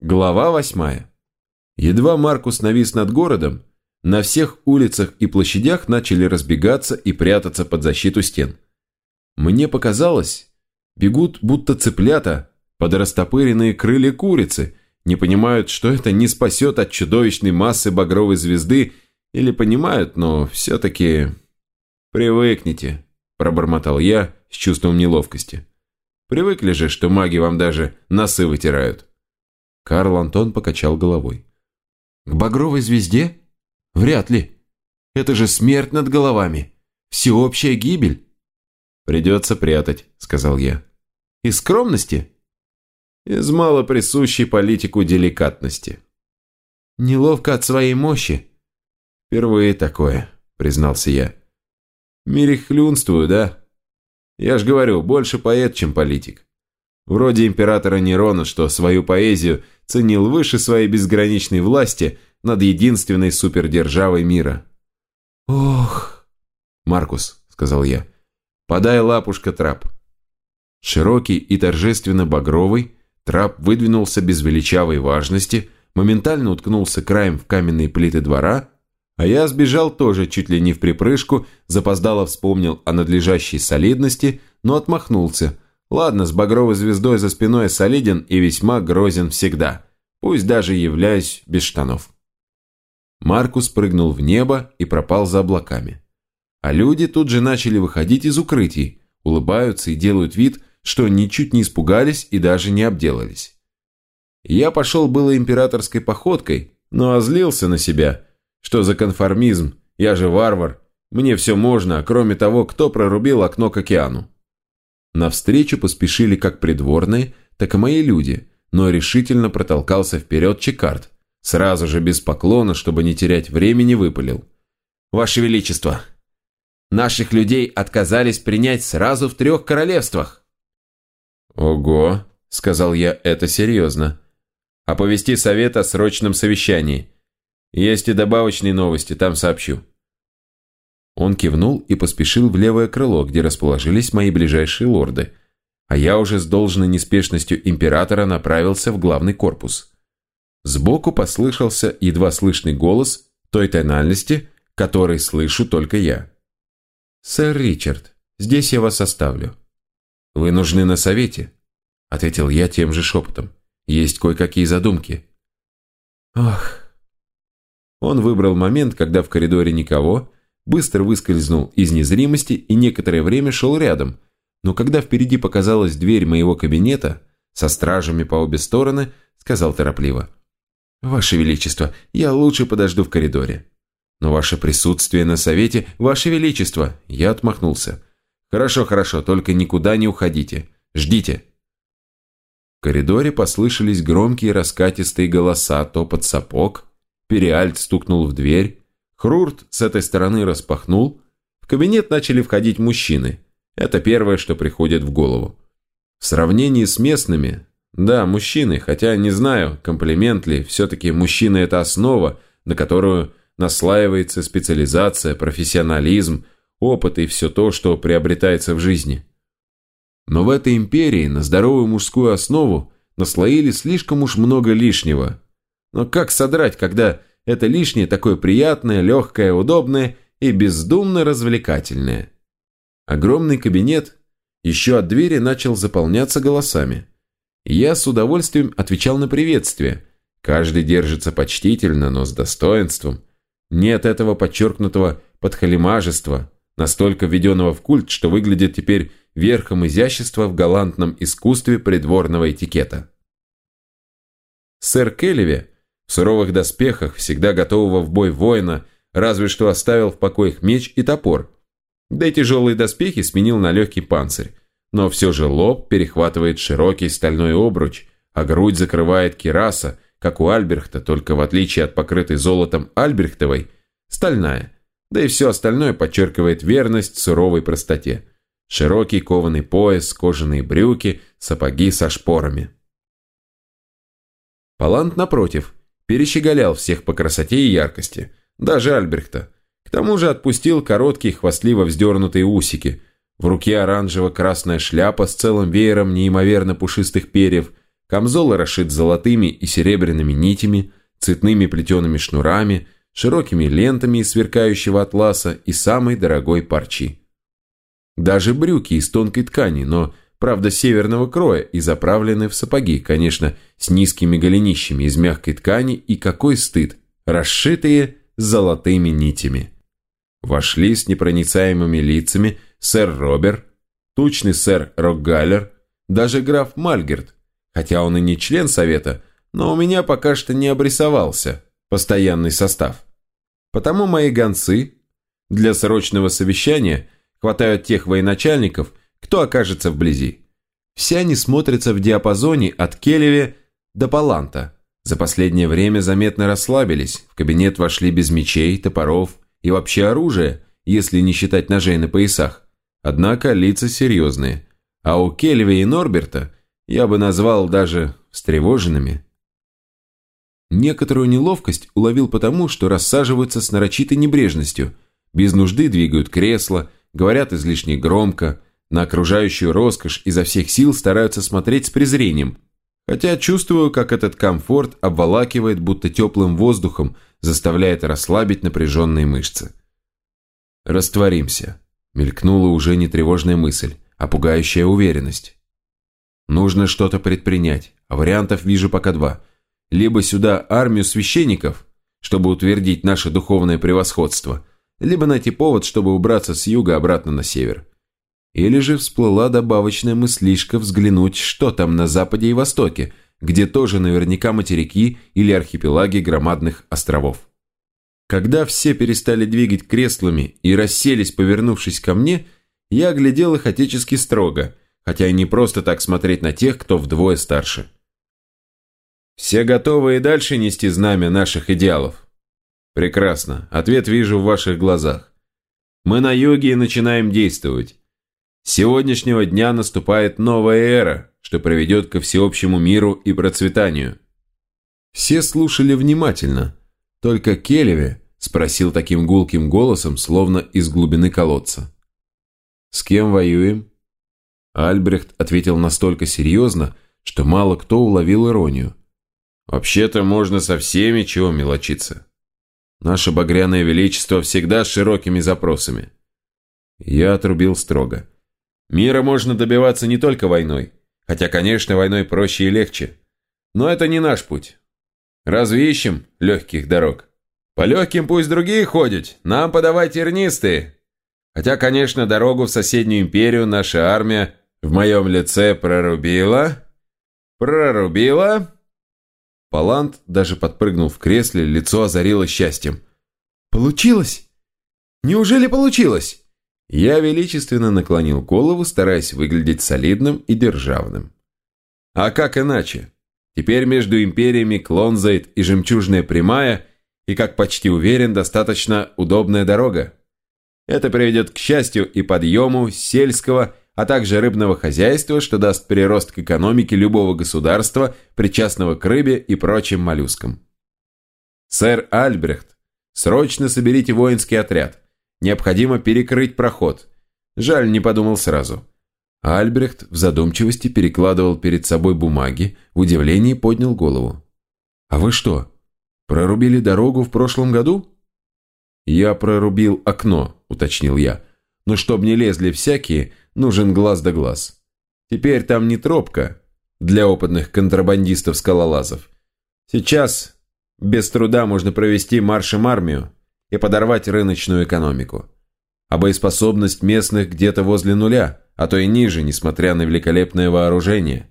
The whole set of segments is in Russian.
Глава восьмая. Едва Маркус навис над городом, на всех улицах и площадях начали разбегаться и прятаться под защиту стен. Мне показалось, бегут будто цыплята под растопыренные крылья курицы, не понимают, что это не спасет от чудовищной массы багровой звезды, или понимают, но все-таки... «Привыкните», – пробормотал я с чувством неловкости. «Привыкли же, что маги вам даже носы вытирают». Карл Антон покачал головой. «К багровой звезде? Вряд ли. Это же смерть над головами. Всеобщая гибель». «Придется прятать», – сказал я. «Из скромности?» «Из малоприсущей политику деликатности». «Неловко от своей мощи?» «Впервые такое», – признался я. Мерехлюнствую, да? Я ж говорю, больше поэт, чем политик. Вроде императора Нерона, что свою поэзию ценил выше своей безграничной власти над единственной супердержавой мира. «Ох!» «Маркус», — сказал я, — «подай лапушка трап». Широкий и торжественно багровый, трап выдвинулся без величавой важности, моментально уткнулся краем в каменные плиты двора а я сбежал тоже чуть ли не в припрыжку, запоздало вспомнил о надлежащей солидности, но отмахнулся. Ладно, с багровой звездой за спиной солиден и весьма грозен всегда, пусть даже являюсь без штанов. Маркус прыгнул в небо и пропал за облаками. А люди тут же начали выходить из укрытий, улыбаются и делают вид, что ничуть не испугались и даже не обделались. Я пошел было императорской походкой, но озлился на себя – что за конформизм? Я же варвар. Мне все можно, кроме того, кто прорубил окно к океану. Навстречу поспешили как придворные, так и мои люди, но решительно протолкался вперед Чекарт. Сразу же без поклона, чтобы не терять времени, выпалил. «Ваше Величество, наших людей отказались принять сразу в трех королевствах». «Ого», — сказал я, — «это серьезно. Оповести совет о срочном совещании. Есть и добавочные новости, там сообщу». Он кивнул и поспешил в левое крыло, где расположились мои ближайшие лорды, а я уже с должной неспешностью императора направился в главный корпус. Сбоку послышался едва слышный голос той тональности, который слышу только я. «Сэр Ричард, здесь я вас оставлю». «Вы нужны на совете?» – ответил я тем же шепотом. «Есть кое-какие задумки». «Ох, он выбрал момент, когда в коридоре никого, быстро выскользнул из незримости и некоторое время шел рядом, но когда впереди показалась дверь моего кабинета, со стражами по обе стороны, сказал торопливо. «Ваше Величество, я лучше подожду в коридоре». «Но ваше присутствие на совете, ваше Величество!» Я отмахнулся. «Хорошо, хорошо, только никуда не уходите. Ждите!» В коридоре послышались громкие раскатистые голоса, топот сапог, Периальт стукнул в дверь. Хрурт с этой стороны распахнул. В кабинет начали входить мужчины. Это первое, что приходит в голову. В сравнении с местными, да, мужчины, хотя не знаю, комплимент ли, все-таки мужчина – это основа, на которую наслаивается специализация, профессионализм, опыт и все то, что приобретается в жизни. Но в этой империи на здоровую мужскую основу наслоили слишком уж много лишнего – но как содрать, когда это лишнее такое приятное, легкое, удобное и бездумно развлекательное? Огромный кабинет еще от двери начал заполняться голосами. Я с удовольствием отвечал на приветствие. Каждый держится почтительно, но с достоинством. Нет этого подчеркнутого подхалимажества, настолько введенного в культ, что выглядит теперь верхом изящества в галантном искусстве придворного этикета. Сэр Келлеве в суровых доспехах, всегда готового в бой воина, разве что оставил в покоях меч и топор. Да и тяжелые доспехи сменил на легкий панцирь. Но все же лоб перехватывает широкий стальной обруч, а грудь закрывает кираса, как у Альбрехта, только в отличие от покрытой золотом Альбрехтовой, стальная. Да и все остальное подчеркивает верность суровой простоте. Широкий кованый пояс, кожаные брюки, сапоги со шпорами. Палант, напротив, перещеголял всех по красоте и яркости, даже Альбрехта. К тому же отпустил короткие хвастливо вздернутые усики. В руке оранжево-красная шляпа с целым веером неимоверно пушистых перьев, Камзол расшит золотыми и серебряными нитями, цветными плетеными шнурами, широкими лентами из сверкающего атласа и самой дорогой парчи. Даже брюки из тонкой ткани, но, правда, северного кроя и заправлены в сапоги, конечно, с низкими голенищами из мягкой ткани и какой стыд, расшитые золотыми нитями. Вошли с непроницаемыми лицами сэр Робер, тучный сэр Рокгаллер, даже граф Мальгерт, хотя он и не член совета, но у меня пока что не обрисовался постоянный состав. Потому мои гонцы для срочного совещания хватают тех военачальников, кто окажется вблизи. Все они смотрятся в диапазоне от Келеве до Паланта. За последнее время заметно расслабились, в кабинет вошли без мечей, топоров и вообще оружия, если не считать ножей на поясах. Однако лица серьезные. А у Келеве и Норберта я бы назвал даже встревоженными. Некоторую неловкость уловил потому, что рассаживаются с нарочитой небрежностью, без нужды двигают кресло, говорят излишне громко, на окружающую роскошь изо всех сил стараются смотреть с презрением, хотя чувствую, как этот комфорт обволакивает будто теплым воздухом, заставляет расслабить напряженные мышцы. «Растворимся», — мелькнула уже не тревожная мысль, а пугающая уверенность. «Нужно что-то предпринять, а вариантов вижу пока два. Либо сюда армию священников, чтобы утвердить наше духовное превосходство, либо найти повод, чтобы убраться с юга обратно на север. Или же всплыла добавочная мыслишка взглянуть, что там на западе и востоке, где тоже наверняка материки или архипелаги громадных островов. Когда все перестали двигать креслами и расселись, повернувшись ко мне, я глядел их отечески строго, хотя и не просто так смотреть на тех, кто вдвое старше. Все готовы и дальше нести знамя наших идеалов? Прекрасно. Ответ вижу в ваших глазах. Мы на юге и начинаем действовать. С сегодняшнего дня наступает новая эра, что приведет ко всеобщему миру и процветанию. Все слушали внимательно. Только Келеве спросил таким гулким голосом, словно из глубины колодца. «С кем воюем?» Альбрехт ответил настолько серьезно, что мало кто уловил иронию. Вообще-то можно со всеми чего мелочиться. Наше багряное величество всегда с широкими запросами. Я отрубил строго. Мира можно добиваться не только войной, хотя, конечно, войной проще и легче. Но это не наш путь. Разве ищем легких дорог? По легким пусть другие ходят, нам подавай тернистые. Хотя, конечно, дорогу в соседнюю империю наша армия в моем лице прорубила. Прорубила Палант даже подпрыгнул в кресле, лицо озарилось счастьем. «Получилось? Неужели получилось?» Я величественно наклонил голову, стараясь выглядеть солидным и державным. «А как иначе? Теперь между империями Клонзайт и Жемчужная Прямая и, как почти уверен, достаточно удобная дорога. Это приведет к счастью и подъему сельского а также рыбного хозяйства, что даст прирост к экономике любого государства, причастного к рыбе и прочим моллюскам. Сэр Альбрехт, срочно соберите воинский отряд. Необходимо перекрыть проход. Жаль, не подумал сразу. Альбрехт в задумчивости перекладывал перед собой бумаги, в удивлении поднял голову. «А вы что, прорубили дорогу в прошлом году?» «Я прорубил окно», — уточнил я. «Но чтоб не лезли всякие, нужен глаз да глаз. Теперь там не тропка для опытных контрабандистов-скалолазов. Сейчас без труда можно провести маршем армию и подорвать рыночную экономику. А боеспособность местных где-то возле нуля, а то и ниже, несмотря на великолепное вооружение.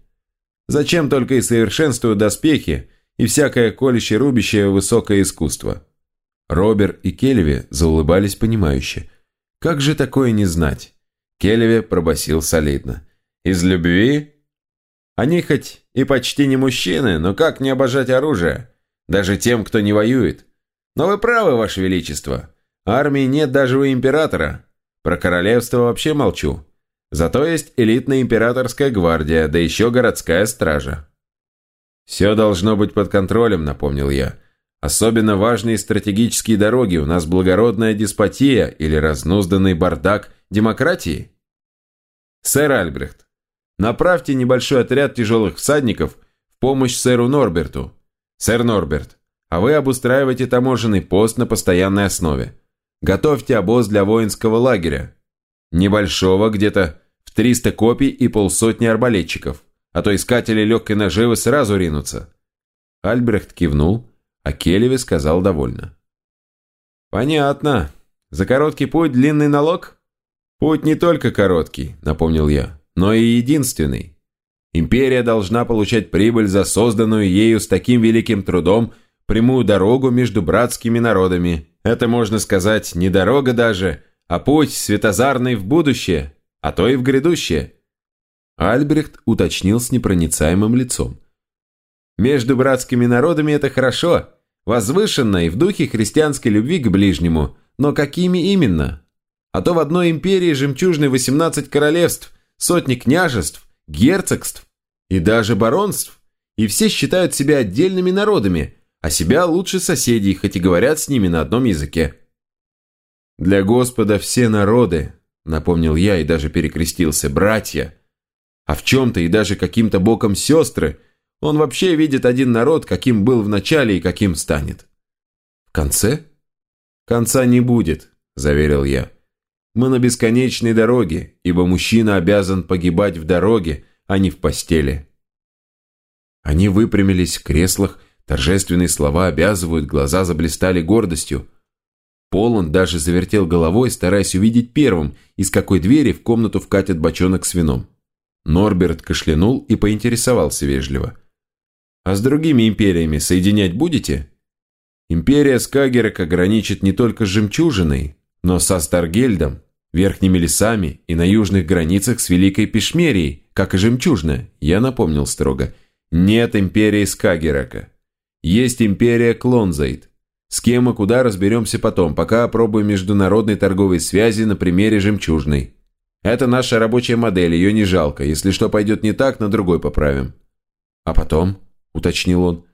Зачем только и совершенствуют доспехи и всякое колюще-рубящее высокое искусство. Робер и Кельви заулыбались понимающе. Как же такое не знать? Келеве пробасил солидно. «Из любви?» «Они хоть и почти не мужчины, но как не обожать оружие? Даже тем, кто не воюет. Но вы правы, Ваше Величество. Армии нет даже у императора. Про королевство вообще молчу. Зато есть элитная императорская гвардия, да еще городская стража». «Все должно быть под контролем», — напомнил я. «Особенно важные стратегические дороги. У нас благородная деспотия или разнузданный бардак демократии? Сэр Альбрехт, направьте небольшой отряд тяжелых всадников в помощь сэру Норберту. Сэр Норберт, а вы обустраиваете таможенный пост на постоянной основе. Готовьте обоз для воинского лагеря. Небольшого, где-то в 300 копий и полсотни арбалетчиков, а то искатели легкой наживы сразу ринутся. Альбрехт кивнул, а Келеви сказал довольно. «Понятно. За короткий путь длинный налог?» «Путь не только короткий», — напомнил я, — «но и единственный. Империя должна получать прибыль за созданную ею с таким великим трудом прямую дорогу между братскими народами. Это, можно сказать, не дорога даже, а путь светозарный в будущее, а то и в грядущее». Альбрехт уточнил с непроницаемым лицом. «Между братскими народами это хорошо, возвышенно и в духе христианской любви к ближнему, но какими именно? А то в одной империи жемчужной 18 королевств, сотни княжеств, герцогств и даже баронств, и все считают себя отдельными народами, а себя лучше соседей, хоть и говорят с ними на одном языке. «Для Господа все народы», — напомнил я и даже перекрестился, — «братья». А в чем-то и даже каким-то боком сестры он вообще видит один народ, каким был в начале и каким станет. В конце? Конца не будет, заверил я. Мы на бесконечной дороге, ибо мужчина обязан погибать в дороге, а не в постели. Они выпрямились в креслах, торжественные слова обязывают, глаза заблистали гордостью. Полон даже завертел головой, стараясь увидеть первым, из какой двери в комнату вкатят бочонок с вином. Норберт кашлянул и поинтересовался вежливо. «А с другими империями соединять будете?» Империя Скагерок ограничит не только с жемчужиной, но со Старгельдом, верхними лесами и на южных границах с Великой Пешмерией, как и жемчужная, я напомнил строго. Нет империи Скагерака. Есть империя Клонзайт. С кем и куда разберемся потом, пока опробуем международной торговой связи на примере жемчужной. Это наша рабочая модель, ее не жалко. Если что пойдет не так, на другой поправим. А потом, уточнил он.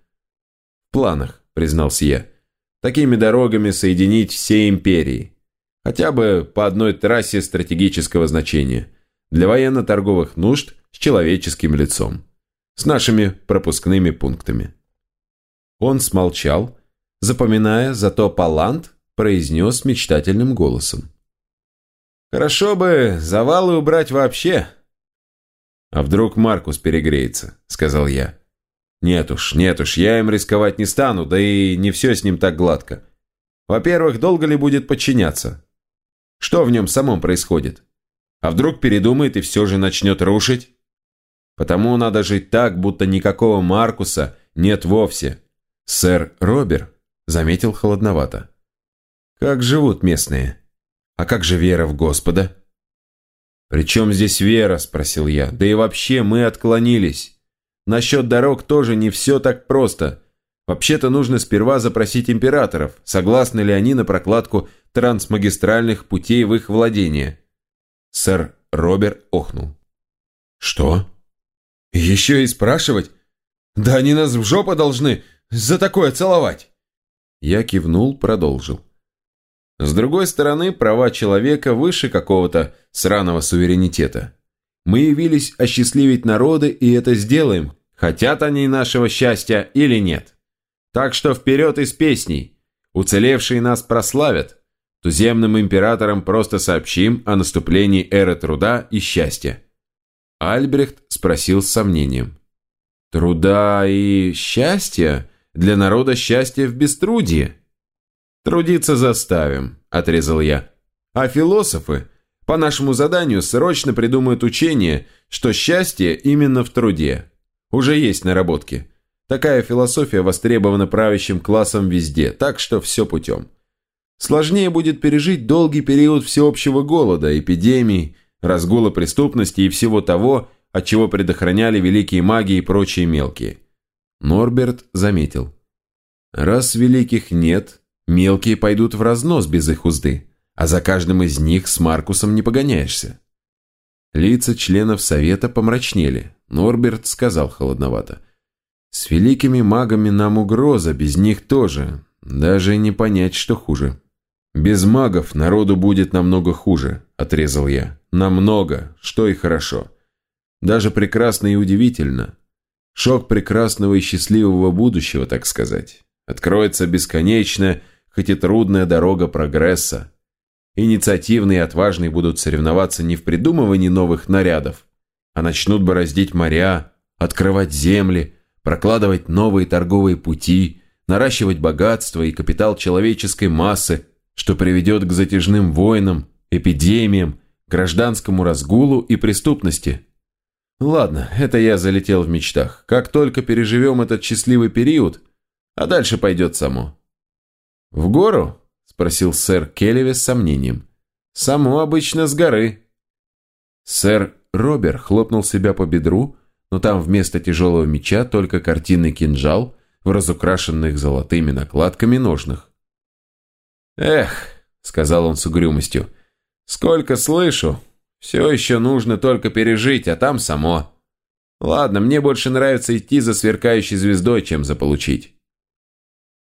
В планах, признался я. Такими дорогами соединить все империи. Хотя бы по одной трассе стратегического значения. Для военно-торговых нужд с человеческим лицом. С нашими пропускными пунктами. Он смолчал, запоминая, зато Палант произнес мечтательным голосом. Хорошо бы завалы убрать вообще. А вдруг Маркус перегреется, сказал я. Нет уж, нет уж, я им рисковать не стану, да и не все с ним так гладко. Во-первых, долго ли будет подчиняться? Что в нем самом происходит? А вдруг передумает и все же начнет рушить? Потому надо жить так, будто никакого Маркуса нет вовсе. Сэр Робер заметил холодновато. Как живут местные? А как же вера в Господа? «При чем здесь вера?» – спросил я. «Да и вообще мы отклонились. Насчет дорог тоже не все так просто. Вообще-то нужно сперва запросить императоров, согласны ли они на прокладку трансмагистральных путей в их владение». Сэр Роберт охнул. «Что? Еще и спрашивать? Да они нас в жопу должны за такое целовать!» Я кивнул, продолжил. С другой стороны, права человека выше какого-то сраного суверенитета. Мы явились осчастливить народы, и это сделаем, хотят они нашего счастья или нет. Так что вперед из песней. Уцелевшие нас прославят. Туземным императорам просто сообщим о наступлении эры труда и счастья. Альбрехт спросил с сомнением. Труда и счастья? Для народа счастье в беструдии. «Трудиться заставим», – отрезал я. «А философы по нашему заданию срочно придумают учение, что счастье именно в труде. Уже есть наработки. Такая философия востребована правящим классом везде, так что все путем. Сложнее будет пережить долгий период всеобщего голода, эпидемий, разгула преступности и всего того, от чего предохраняли великие маги и прочие мелкие. Норберт заметил. Раз великих нет, Мелкие пойдут в разнос без их узды, а за каждым из них с Маркусом не погоняешься. Лица членов совета помрачнели. Норберт сказал холодновато. «С великими магами нам угроза, без них тоже. Даже не понять, что хуже». «Без магов народу будет намного хуже», – отрезал я. «Намного, что и хорошо. Даже прекрасно и удивительно. Шок прекрасного и счастливого будущего, так сказать. Откроется бесконечная, хоть и трудная дорога прогресса. Инициативные и отважные будут соревноваться не в придумывании новых нарядов, а начнут бороздить моря, открывать земли, прокладывать новые торговые пути, наращивать богатство и капитал человеческой массы, что приведет к затяжным войнам, эпидемиям, гражданскому разгулу и преступности. Ладно, это я залетел в мечтах. Как только переживем этот счастливый период, а дальше пойдет само. «В гору?» – спросил сэр Келлеве с сомнением. «Само обычно с горы». Сэр Робер хлопнул себя по бедру, но там вместо тяжелого меча только картинный кинжал в разукрашенных золотыми накладками ножнах. «Эх», — сказал он с угрюмостью, — «сколько слышу, все еще нужно только пережить, а там само. Ладно, мне больше нравится идти за сверкающей звездой, чем заполучить».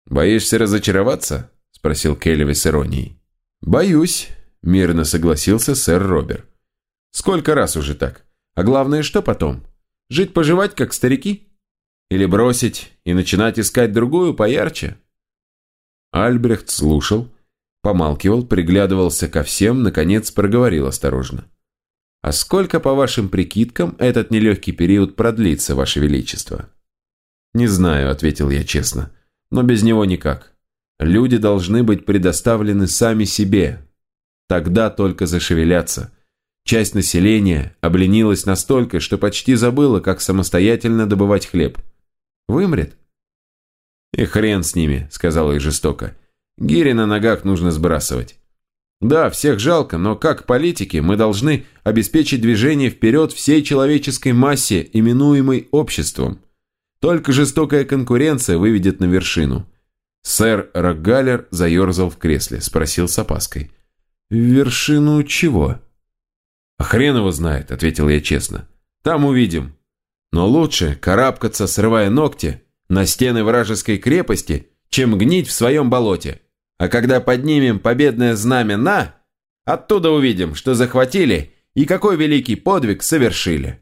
«Боишься разочароваться?» – спросил Келли с иронией. «Боюсь», – мирно согласился сэр Робер. «Сколько раз уже так? А главное, что потом? Жить-поживать, как старики? Или бросить и начинать искать другую поярче?» Альбрехт слушал, помалкивал, приглядывался ко всем, наконец проговорил осторожно. «А сколько, по вашим прикидкам, этот нелегкий период продлится, ваше величество?» «Не знаю», — ответил я честно, — «но без него никак. Люди должны быть предоставлены сами себе. Тогда только зашевелятся. Часть населения обленилась настолько, что почти забыла, как самостоятельно добывать хлеб. Вымрет?» «И хрен с ними», — сказала я жестоко. Гири на ногах нужно сбрасывать. Да, всех жалко, но как политики мы должны обеспечить движение вперед всей человеческой массе, именуемой обществом. Только жестокая конкуренция выведет на вершину. Сэр Рокгалер заерзал в кресле, спросил с опаской. «Вершину чего?» «А хрен его знает», — ответил я честно. «Там увидим. Но лучше карабкаться, срывая ногти, на стены вражеской крепости, чем гнить в своем болоте. А когда поднимем победное знамя на, оттуда увидим, что захватили и какой великий подвиг совершили.